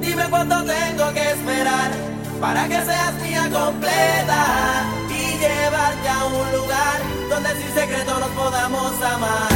Dime cuánto tengo que esperar para que seas mía completa y llevarte a un lugar donde sin secreto nos podamos amar.